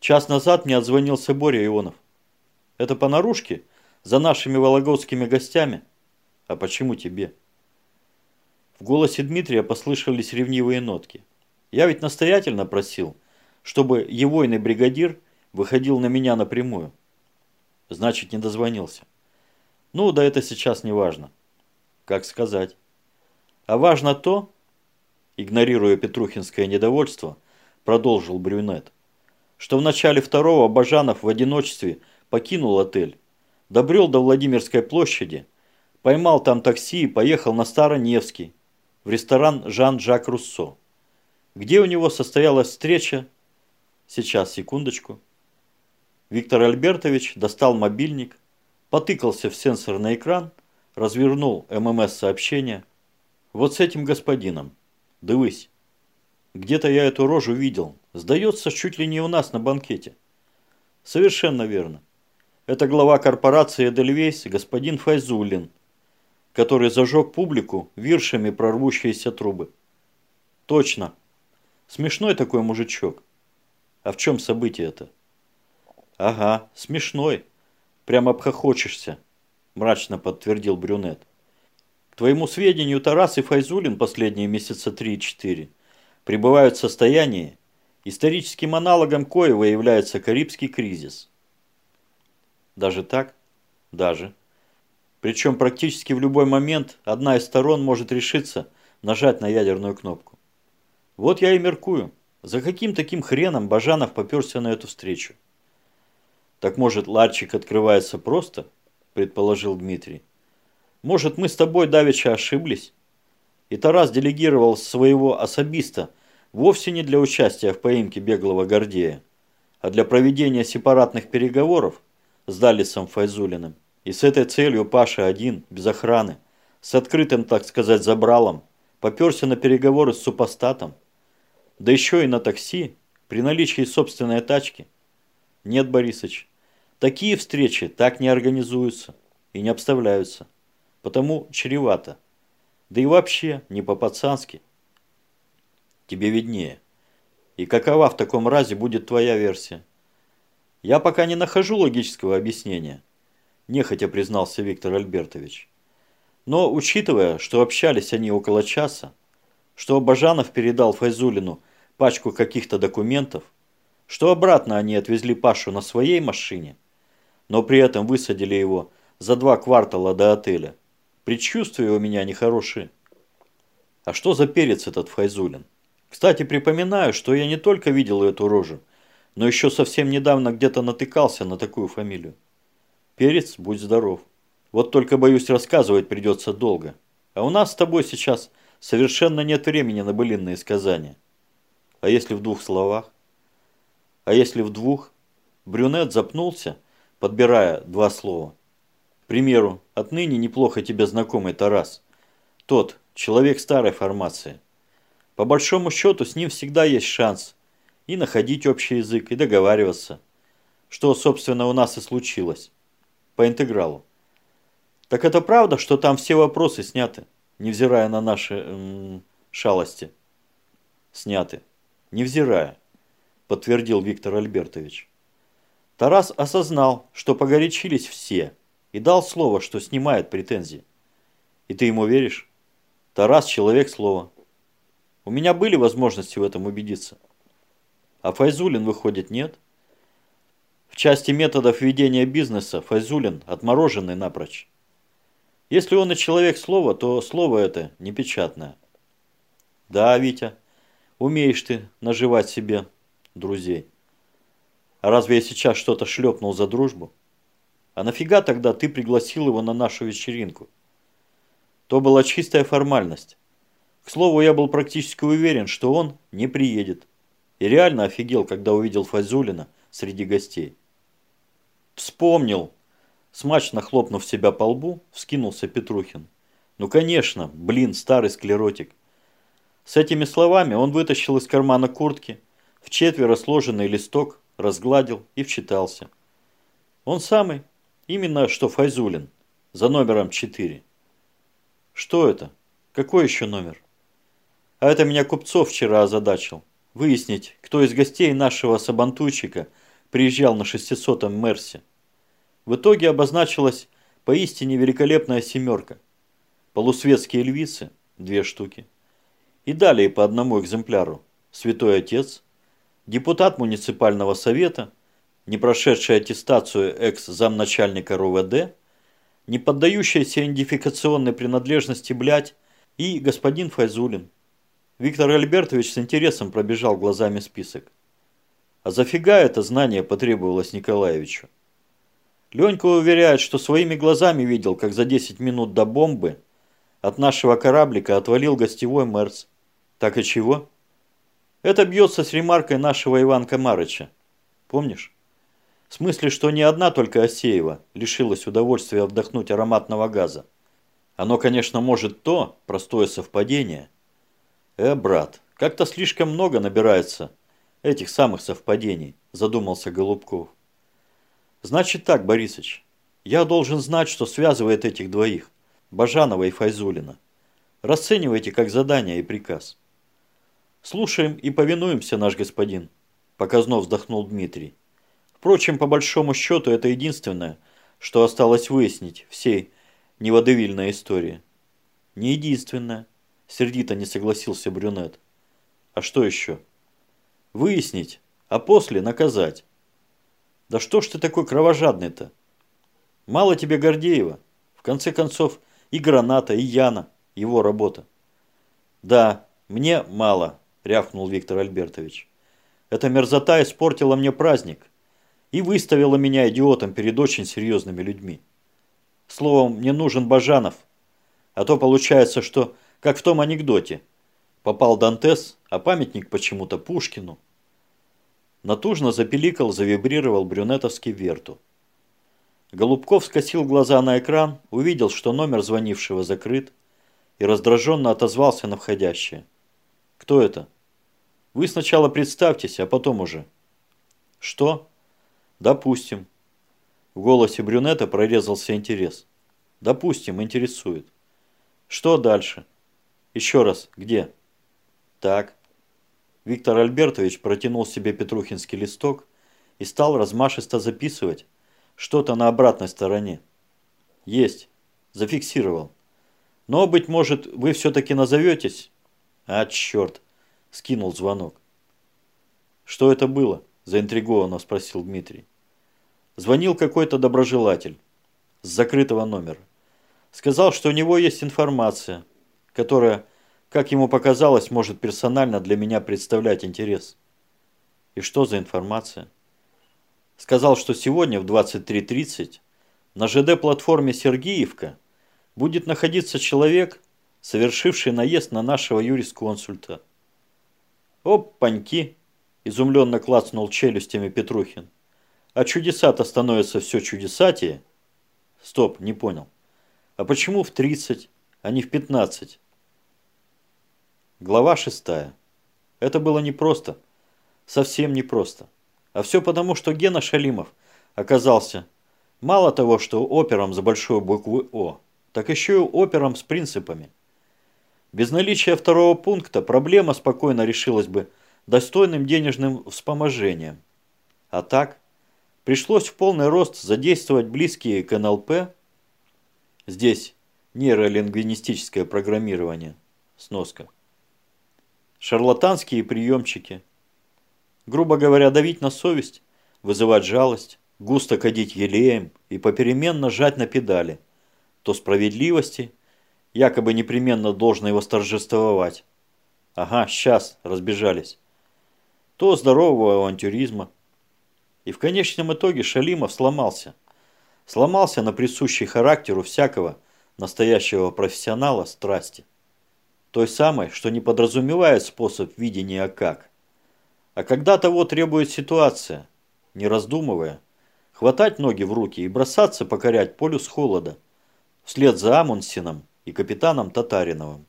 Час назад мне отзвонился Боря Ионов. Это по наружке? За нашими вологодскими гостями? А почему тебе? В голосе Дмитрия послышались ревнивые нотки. Я ведь настоятельно просил, чтобы егойный бригадир выходил на меня напрямую. Значит, не дозвонился. Ну, да это сейчас не важно. Как сказать. А важно то, игнорируя Петрухинское недовольство, продолжил Брюнет, что в начале второго Бажанов в одиночестве покинул отель, добрел до Владимирской площади, поймал там такси и поехал на Староневский, в ресторан Жан-Жак Руссо, где у него состоялась встреча, сейчас, секундочку, Виктор Альбертович достал мобильник, потыкался в сенсорный экран, развернул ММС-сообщение. Вот с этим господином. Дывысь. Где-то я эту рожу видел. Сдается, чуть ли не у нас на банкете. Совершенно верно. Это глава корпорации Эдельвейс, господин Файзулин, который зажег публику виршами прорвущиеся трубы. Точно. Смешной такой мужичок. А в чем событие это? Ага, смешной. Прямо обхохочешься, мрачно подтвердил брюнет. К твоему сведению, Тарас и Файзулин последние месяца 3-4 пребывают в состоянии, историческим аналогом коего является Карибский кризис. Даже так? Даже. Причем практически в любой момент одна из сторон может решиться нажать на ядерную кнопку. Вот я и меркую. За каким таким хреном Бажанов поперся на эту встречу? «Так, может, ларчик открывается просто?» – предположил Дмитрий. «Может, мы с тобой давеча ошиблись?» И Тарас делегировал своего особиста вовсе не для участия в поимке беглого Гордея, а для проведения сепаратных переговоров с Далисом Файзулиным. И с этой целью Паша один, без охраны, с открытым, так сказать, забралом, поперся на переговоры с супостатом. Да еще и на такси, при наличии собственной тачки. Нет, Борисыч, Такие встречи так не организуются и не обставляются. Потому чревато. Да и вообще не по-пацански. Тебе виднее. И какова в таком разе будет твоя версия? Я пока не нахожу логического объяснения, нехотя признался Виктор Альбертович. Но учитывая, что общались они около часа, что Бажанов передал Файзулину пачку каких-то документов, что обратно они отвезли Пашу на своей машине – но при этом высадили его за два квартала до отеля. Предчувствия у меня нехорошие. А что за перец этот Файзулин? Кстати, припоминаю, что я не только видел эту рожу, но еще совсем недавно где-то натыкался на такую фамилию. Перец, будь здоров. Вот только, боюсь, рассказывать придется долго. А у нас с тобой сейчас совершенно нет времени на былинные сказания. А если в двух словах? А если в двух? Брюнет запнулся подбирая два слова. К примеру, отныне неплохо тебе знакомый Тарас. Тот, человек старой формации. По большому счету с ним всегда есть шанс и находить общий язык, и договариваться. Что, собственно, у нас и случилось. По интегралу. Так это правда, что там все вопросы сняты, невзирая на наши м шалости? Сняты. Невзирая, подтвердил Виктор Альбертович. Тарас осознал, что погорячились все, и дал слово, что снимает претензии. И ты ему веришь? Тарас – человек слова. У меня были возможности в этом убедиться. А Файзулин, выходит, нет? В части методов ведения бизнеса Файзулин отмороженный напрочь. Если он и человек слова, то слово это непечатное. Да, Витя, умеешь ты наживать себе друзей. А разве я сейчас что-то шлепнул за дружбу? А нафига тогда ты пригласил его на нашу вечеринку? То была чистая формальность. К слову, я был практически уверен, что он не приедет. И реально офигел, когда увидел Фазулина среди гостей. Вспомнил. Смачно хлопнув себя по лбу, вскинулся Петрухин. Ну конечно, блин, старый склеротик. С этими словами он вытащил из кармана куртки в четверо сложенный листок разгладил и вчитался. Он самый, именно что Файзулин, за номером 4. Что это? Какой еще номер? А это меня Купцов вчера озадачил. Выяснить, кто из гостей нашего сабантуйчика приезжал на 600-м Мерсе. В итоге обозначилась поистине великолепная семерка. Полусветские львицы – две штуки. И далее по одному экземпляру. Святой Отец, депутат муниципального совета, не прошедший аттестацию экс-замначальника РУВД, не поддающаяся идентификационной принадлежности блядь и господин Файзулин. Виктор Альбертович с интересом пробежал глазами список. А зафига это знание потребовалось Николаевичу? Ленька уверяет, что своими глазами видел, как за 10 минут до бомбы от нашего кораблика отвалил гостевой Мерс. Так и чего? Это бьется с ремаркой нашего Иванка Марыча. Помнишь? В смысле, что не одна только Осеева лишилась удовольствия вдохнуть ароматного газа. Оно, конечно, может то, простое совпадение. Э, брат, как-то слишком много набирается этих самых совпадений, задумался Голубков. Значит так, Борисыч, я должен знать, что связывает этих двоих, Бажанова и Файзулина. Расценивайте как задание и приказ. Слушаем и повинуемся, наш господин, показно вздохнул Дмитрий. Впрочем, по большому счету, это единственное, что осталось выяснить всей неводевильной истории. Не единственное, сердито не согласился брюнет. А что еще? Выяснить, а после наказать. Да что ж ты такой кровожадный-то? Мало тебе Гордеева. В конце концов, и Граната, и Яна. Его работа. Да, мне мало, рявкнул Виктор Альбертович. Эта мерзота испортила мне праздник и выставила меня идиотом перед очень серьезными людьми. Словом, мне нужен Бажанов, а то получается, что, как в том анекдоте, попал Дантес, а памятник почему-то Пушкину. Натужно запеликал, завибрировал брюнетовский верту. Голубков скосил глаза на экран, увидел, что номер звонившего закрыт, и раздраженно отозвался на входящее. «Кто это?» «Вы сначала представьтесь, а потом уже». «Что?» «Допустим». В голосе брюнета прорезался интерес. «Допустим, интересует». «Что дальше?» «Еще раз, где?» «Так». Виктор Альбертович протянул себе петрухинский листок и стал размашисто записывать что-то на обратной стороне. Есть. Зафиксировал. Но, быть может, вы все-таки назоветесь? А, черт. Скинул звонок. Что это было? Заинтригованно спросил Дмитрий. Звонил какой-то доброжелатель с закрытого номера. Сказал, что у него есть информация, которая как ему показалось, может персонально для меня представлять интерес. И что за информация? Сказал, что сегодня в 23.30 на ЖД-платформе Сергеевка будет находиться человек, совершивший наезд на нашего юрисконсульта. «Оп-паньки!» – изумленно клацнул челюстями Петрухин. «А чудеса-то становятся все чудесатее?» «Стоп, не понял. А почему в 30, а не в 15?» Глава шестая. Это было непросто. Совсем непросто. А все потому, что Гена Шалимов оказался мало того, что опером за большую букву «О», так еще и опером с принципами. Без наличия второго пункта проблема спокойно решилась бы достойным денежным вспоможением. А так, пришлось в полный рост задействовать близкие к НЛП, здесь нейролингвистическое программирование, сноска, шарлатанские приемчики. Грубо говоря, давить на совесть, вызывать жалость, густо кадить елеем и попеременно жать на педали. То справедливости, якобы непременно должной восторжествовать. Ага, сейчас, разбежались. То здорового авантюризма. И в конечном итоге Шалимов сломался. Сломался на присущей характеру всякого настоящего профессионала страсти. Той самой, что не подразумевает способ видения как. А когда того требует ситуация, не раздумывая, хватать ноги в руки и бросаться покорять полюс холода, вслед за Амундсеном и капитаном Татариновым.